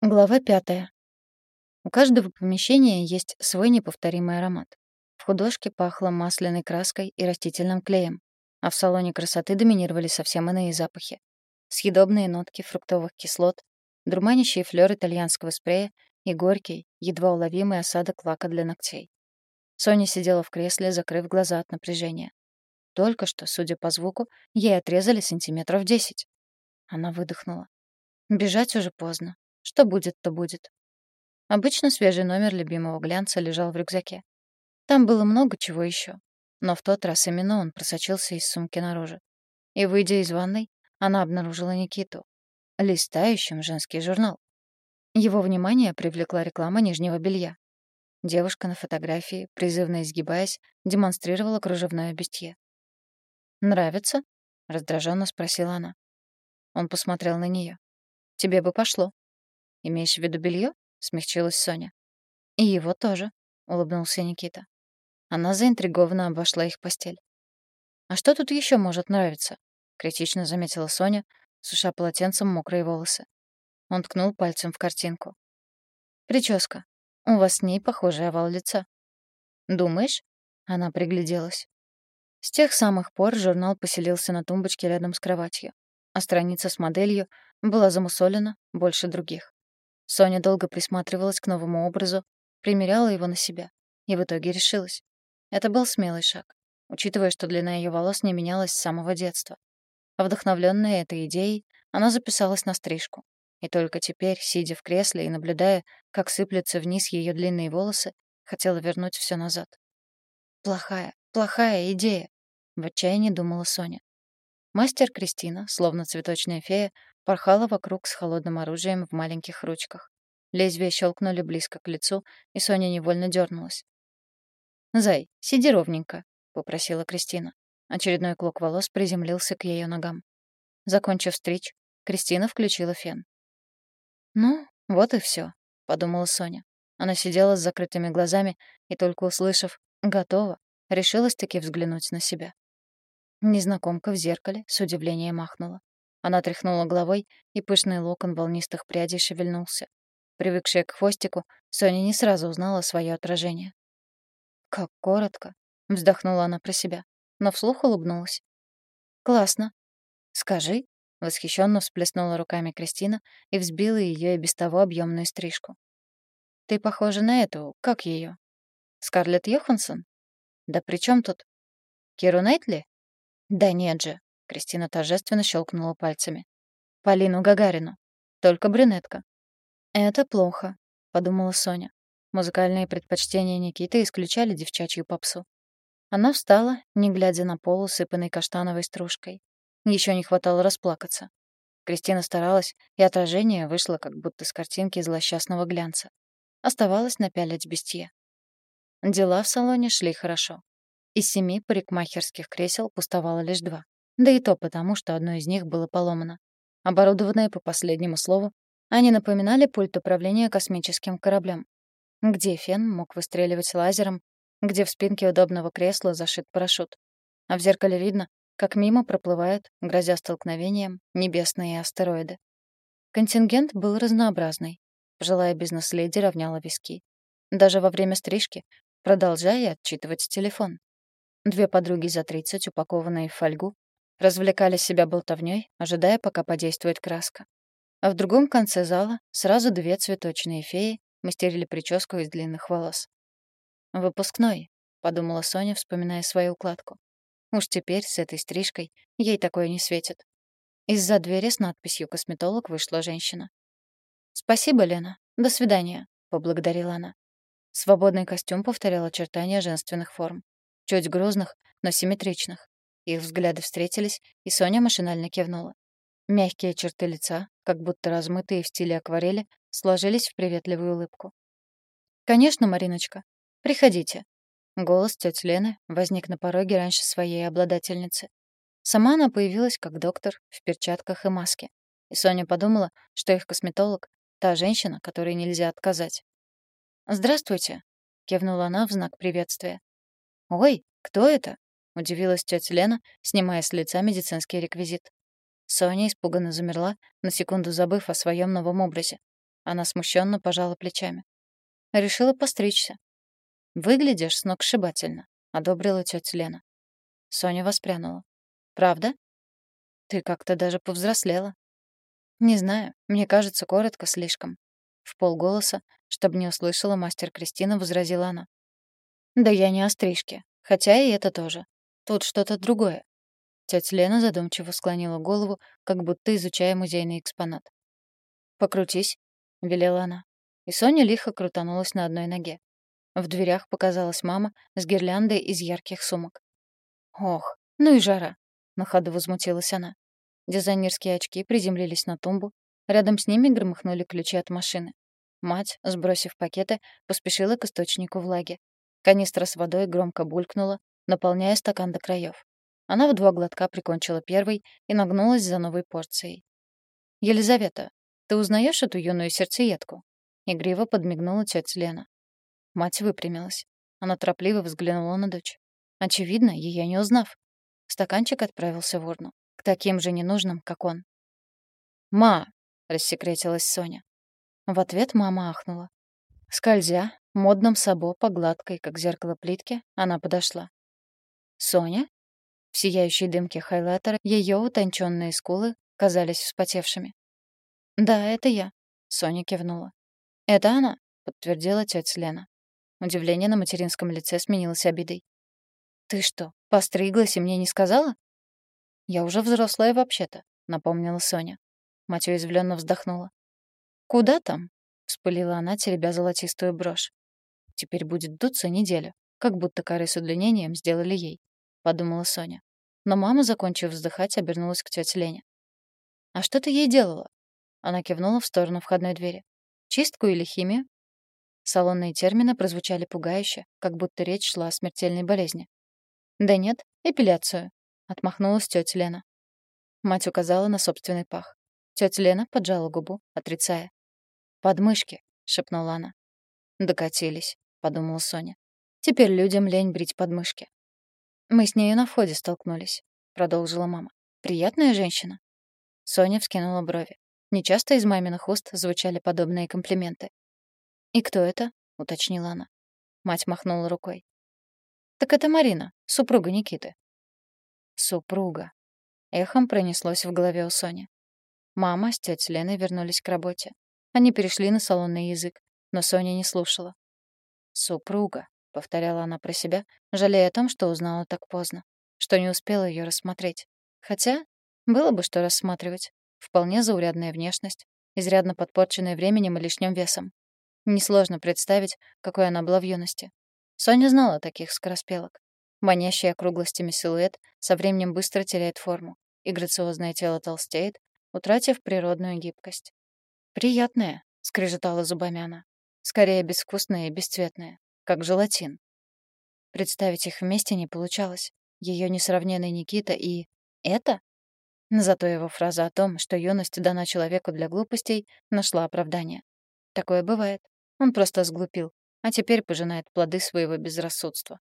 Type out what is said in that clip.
Глава пятая. У каждого помещения есть свой неповторимый аромат. В художке пахло масляной краской и растительным клеем, а в салоне красоты доминировали совсем иные запахи. Съедобные нотки фруктовых кислот, дурманящий флёр итальянского спрея и горький, едва уловимый осадок лака для ногтей. Соня сидела в кресле, закрыв глаза от напряжения. Только что, судя по звуку, ей отрезали сантиметров десять. Она выдохнула. Бежать уже поздно. Что будет, то будет. Обычно свежий номер любимого глянца лежал в рюкзаке. Там было много чего еще, но в тот раз именно он просочился из сумки наружу. И, выйдя из ванной, она обнаружила Никиту, листающим женский журнал. Его внимание привлекла реклама нижнего белья. Девушка на фотографии, призывно изгибаясь, демонстрировала кружевное бюстье. «Нравится?» — раздраженно спросила она. Он посмотрел на нее. «Тебе бы пошло». «Имеешь в виду белье? смягчилась Соня. «И его тоже», — улыбнулся Никита. Она заинтригованно обошла их постель. «А что тут еще может нравиться?» — критично заметила Соня, суша полотенцем мокрые волосы. Он ткнул пальцем в картинку. «Прическа. У вас с ней похожий овал лица». «Думаешь?» — она пригляделась. С тех самых пор журнал поселился на тумбочке рядом с кроватью, а страница с моделью была замусолена больше других. Соня долго присматривалась к новому образу, примеряла его на себя и в итоге решилась. Это был смелый шаг, учитывая, что длина ее волос не менялась с самого детства. Вдохновленная этой идеей, она записалась на стрижку. И только теперь, сидя в кресле и наблюдая, как сыплются вниз ее длинные волосы, хотела вернуть все назад. «Плохая, плохая идея», — в отчаянии думала Соня. Мастер Кристина, словно цветочная фея, порхала вокруг с холодным оружием в маленьких ручках. Лезвия щелкнули близко к лицу, и Соня невольно дернулась. «Зай, сиди ровненько», — попросила Кристина. Очередной клок волос приземлился к ее ногам. Закончив стричь, Кристина включила фен. «Ну, вот и все, подумала Соня. Она сидела с закрытыми глазами и, только услышав «готово», решилась-таки взглянуть на себя. Незнакомка в зеркале с удивлением махнула. Она тряхнула головой, и пышный локон волнистых прядей шевельнулся. Привыкшая к хвостику, Соня не сразу узнала свое отражение. «Как коротко!» — вздохнула она про себя, но вслух улыбнулась. «Классно!» «Скажи!» — восхищенно всплеснула руками Кристина и взбила ее и без того объемную стрижку. «Ты похожа на эту, как ее? Скарлетт Йоханссон? Да при чем тут? Киру Найтли? Да нет же!» Кристина торжественно щелкнула пальцами. «Полину Гагарину. Только брюнетка». «Это плохо», — подумала Соня. Музыкальные предпочтения Никиты исключали девчачью попсу. Она встала, не глядя на пол, усыпанный каштановой стружкой. Еще не хватало расплакаться. Кристина старалась, и отражение вышло как будто с картинки злосчастного глянца. Оставалось напялить бестье. Дела в салоне шли хорошо. Из семи парикмахерских кресел пустовало лишь два. Да и то потому, что одно из них было поломано. Оборудованное по последнему слову, они напоминали пульт управления космическим кораблем. Где фен мог выстреливать лазером, где в спинке удобного кресла зашит парашют. А в зеркале видно, как мимо проплывают, грозя столкновением, небесные астероиды. Контингент был разнообразный. Пожилая бизнес-леди равняла виски. Даже во время стрижки, продолжая отчитывать телефон. Две подруги за 30, упакованные в фольгу, Развлекали себя болтовнёй, ожидая, пока подействует краска. А в другом конце зала сразу две цветочные феи мастерили прическу из длинных волос. «Выпускной», — подумала Соня, вспоминая свою укладку. Уж теперь с этой стрижкой ей такое не светит. Из-за двери с надписью «Косметолог» вышла женщина. «Спасибо, Лена. До свидания», — поблагодарила она. Свободный костюм повторял очертания женственных форм. Чуть грузных, но симметричных. Их взгляды встретились, и Соня машинально кивнула. Мягкие черты лица, как будто размытые в стиле акварели, сложились в приветливую улыбку. «Конечно, Мариночка. Приходите». Голос тети Лены возник на пороге раньше своей обладательницы. Сама она появилась как доктор в перчатках и маске. И Соня подумала, что их косметолог — та женщина, которой нельзя отказать. «Здравствуйте», — кивнула она в знак приветствия. «Ой, кто это?» Удивилась тетя Лена, снимая с лица медицинский реквизит. Соня испуганно замерла, на секунду забыв о своем новом образе. Она смущенно пожала плечами. Решила постричься. «Выглядишь сногсшибательно», — одобрила тетя Лена. Соня воспрянула. «Правда? Ты как-то даже повзрослела». «Не знаю, мне кажется, коротко слишком». В полголоса, чтобы не услышала мастер Кристина, возразила она. «Да я не о стрижке, хотя и это тоже. Тут что-то другое». Тетя Лена задумчиво склонила голову, как будто изучая музейный экспонат. «Покрутись», — велела она. И Соня лихо крутанулась на одной ноге. В дверях показалась мама с гирляндой из ярких сумок. «Ох, ну и жара!» — на ходу возмутилась она. Дизайнерские очки приземлились на тумбу. Рядом с ними громыхнули ключи от машины. Мать, сбросив пакеты, поспешила к источнику влаги. Канистра с водой громко булькнула, наполняя стакан до краев. Она в два глотка прикончила первый и нагнулась за новой порцией. «Елизавета, ты узнаешь эту юную сердцеедку?» Игриво подмигнула тетя Лена. Мать выпрямилась. Она торопливо взглянула на дочь. Очевидно, ее не узнав. Стаканчик отправился в урну. К таким же ненужным, как он. «Ма!» — рассекретилась Соня. В ответ мама ахнула. Скользя, модным сабо по гладкой, как зеркало плитки, она подошла. «Соня?» В сияющей дымке хайлайтера ее утонченные скулы казались вспотевшими. «Да, это я», — Соня кивнула. «Это она», — подтвердила тетя Лена. Удивление на материнском лице сменилось обидой. «Ты что, постриглась и мне не сказала?» «Я уже взрослая вообще-то», — напомнила Соня. Мать уязвленно вздохнула. «Куда там?» — вспылила она, теребя золотистую брошь. «Теперь будет дуться неделю, как будто коры с удлинением сделали ей», — подумала Соня. Но мама, закончив вздыхать, обернулась к тете Лене. «А что ты ей делала?» Она кивнула в сторону входной двери. Чистку или химию? Салонные термины прозвучали пугающе, как будто речь шла о смертельной болезни. «Да нет, эпиляцию», — отмахнулась тетя Лена. Мать указала на собственный пах. Тетя Лена поджала губу, отрицая. «Подмышки», — шепнула она. «Докатились», — подумала Соня. «Теперь людям лень брить подмышки». «Мы с нею на входе столкнулись», — продолжила мама. «Приятная женщина». Соня вскинула брови. Нечасто из маминых уст звучали подобные комплименты. «И кто это?» — уточнила она. Мать махнула рукой. «Так это Марина, супруга Никиты». «Супруга». Эхом пронеслось в голове у Сони. Мама с тетей Леной вернулись к работе. Они перешли на салонный язык, но Соня не слушала. «Супруга», — повторяла она про себя, жалея о том, что узнала так поздно, что не успела ее рассмотреть. Хотя было бы что рассматривать. Вполне заурядная внешность, изрядно подпорченная временем и лишним весом. Несложно представить, какой она была в юности. Соня знала таких скороспелок. Манящий округлостями силуэт со временем быстро теряет форму, и грациозное тело толстеет, утратив природную гибкость. «Приятная», — скрежетала зубами она. «Скорее безвкусная и бесцветная, как желатин». Представить их вместе не получалось. Ее несравненный Никита и... это? Зато его фраза о том, что юность дана человеку для глупостей, нашла оправдание. Такое бывает. Он просто сглупил, а теперь пожинает плоды своего безрассудства.